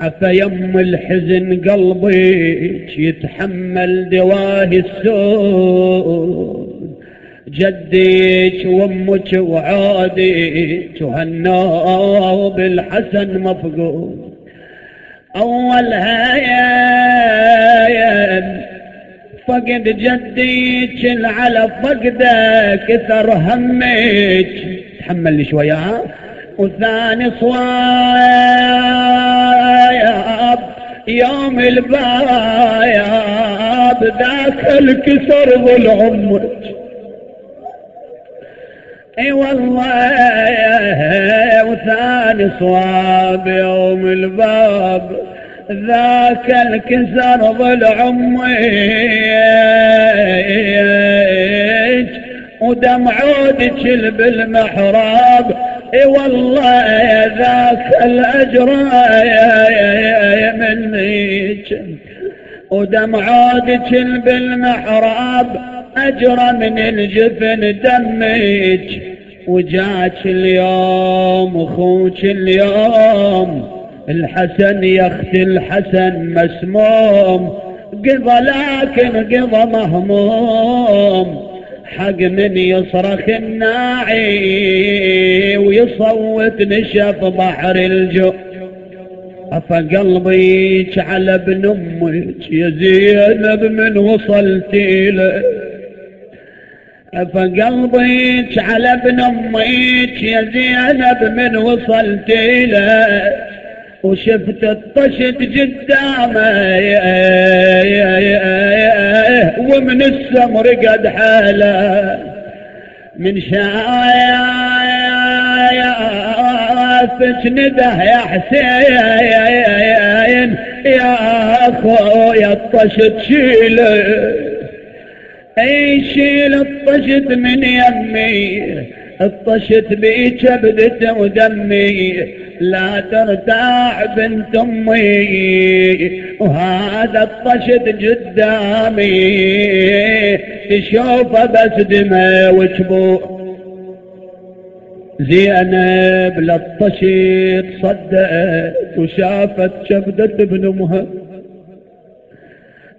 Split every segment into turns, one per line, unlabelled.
عفا يم الحزن قلبك يتحمل دواه السود. جديك وأمك وعادك وهالنوب بالحسن مفقود. اولها يا فقد جديك العلى فقده كثر همك. تحمل لي شوية ها؟ وثاني صوايب يوم البايب ذاك الكسر ظل اي والله وثاني صواب يوم الباب ذاك الكسر ظل عمك ودمع عودك بالمحراب والله ذاك الأجر منك ودمع عودك بالمحراب أجر من الجفن دمك وجاك اليوم أخوك اليوم الحسن يختي الحسن مسموم. قضى لكن قضى مهموم. حق من يصرخ الناعي ويصوت نشف بحر الجو. قلبيك على ابن أمك يا زينب من وصلتي له. قلبيك على ابن أمك يا زينب من وصلتي له. وشفت الطشت قدامه. ومن السمر قد حاله. من شايفك نده يا حسين. يا أخويا الطشت شيله. أي شيل الطشت من يمي. الطشت بي كبدته ودمي. لا ترتاع بنت امي وهذا الطشت قدامي. تشوفه بس دمه وجبوع زينب للطشت صدقت وشافت كبدة ابن أمها.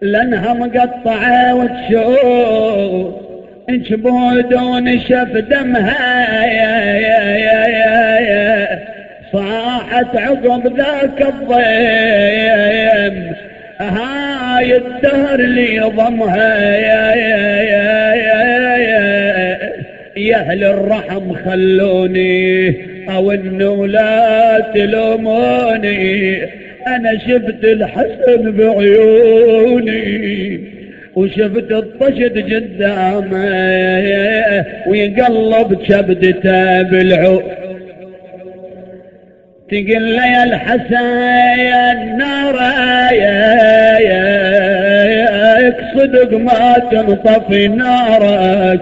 لأنها مقطعة وتشوف. جبود ونشف دمها يا يا يا يا يا صاحت عقب ذاك الضيم. هاي الدهر لي ضمها. يا يا يا يا يا يا أهل الرحم خلوني أو إنه لا تلوموني. أنا شفت الحسن بعيوني وشفت الطشد قدامه ويقلب كبدته بالعود تقل لي الحسين نار يا يا صدق ما تنطفي نارك.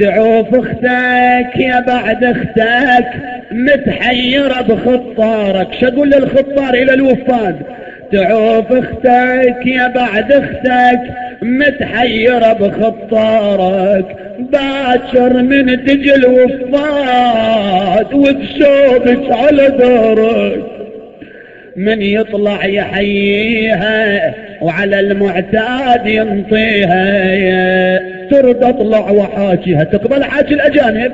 تعوف أختك يا بعد أختك متحيرة بخطارك. شقول للخطار إلى الوفاد؟ تعوف أختك يا بعد أختك متحيرة بخطارك. باكر من تجي الوفاد وبشوبك على دارك. من يطلع يحييها وعلى المعتاد ينطيها. ترد اطلع وحاكيها. تقبل حاكي الأجانب؟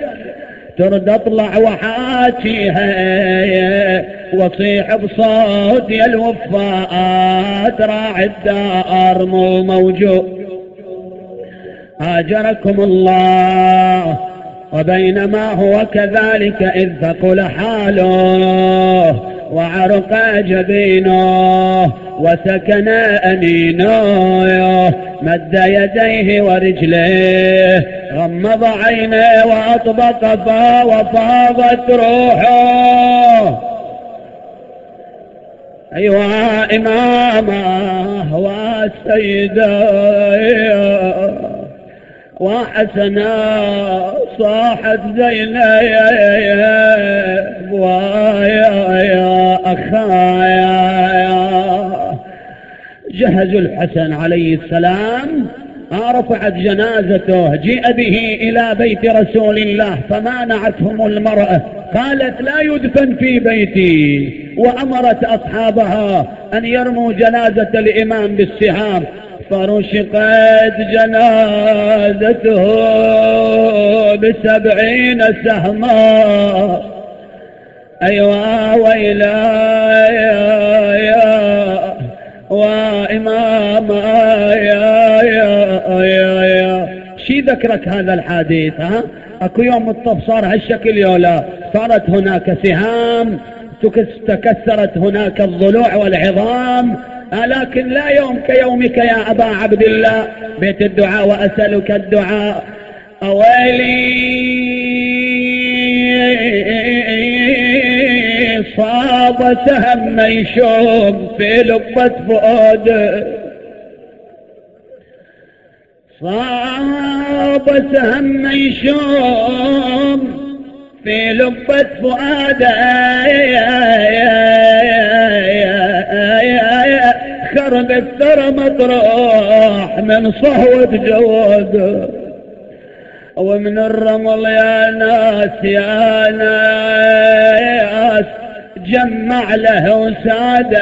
ترد اطلع وحاكيها واصيح بصوت يا الوفات راعي الدار مو موجود. هاجركم الله وبينما هو كذلك إذ ثقل حاله وعرق جبينه وسكن أنينه مد يديه ورجليه غمض عينيه وأطبق فا وفاضت روحه. أيها إمامه والسيدة وحسنا صاحت زينب ويا يا أخايا جهزوا الحسن عليه السلام رفعت جنازته جيء به إلى بيت رسول الله فمانعتهم المرأة. قالت لا يدفن في بيتي. وأمرت أصحابها أن يرموا جنازة الإمام بالسهام فرشقت جنازته بسبعين سهما. أيوا ويلا وإمام يا يا يا يا شي ذكرك هذا الحديث ها؟ أكو يوم الطف صار هالشكل يولا صارت هناك سهام تكسرت هناك الضلوع والعظام. لكن لا يوم كيومك يا أبا عبد الله. بيت الدعاء وأسألك الدعاء. أويلي! سهم ميشوم في لبة فؤاد صاب سهم ميشوم في لبة فؤاد خرب الثرى مطروح من صهوة جواد ومن الرمل يا ناس يا ناس. جمع له وساده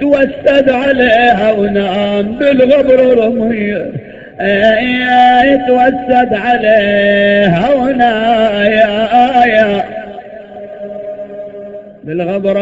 توسد عليها ونام بالغبر رميه توسد عليها ونايا بالغبر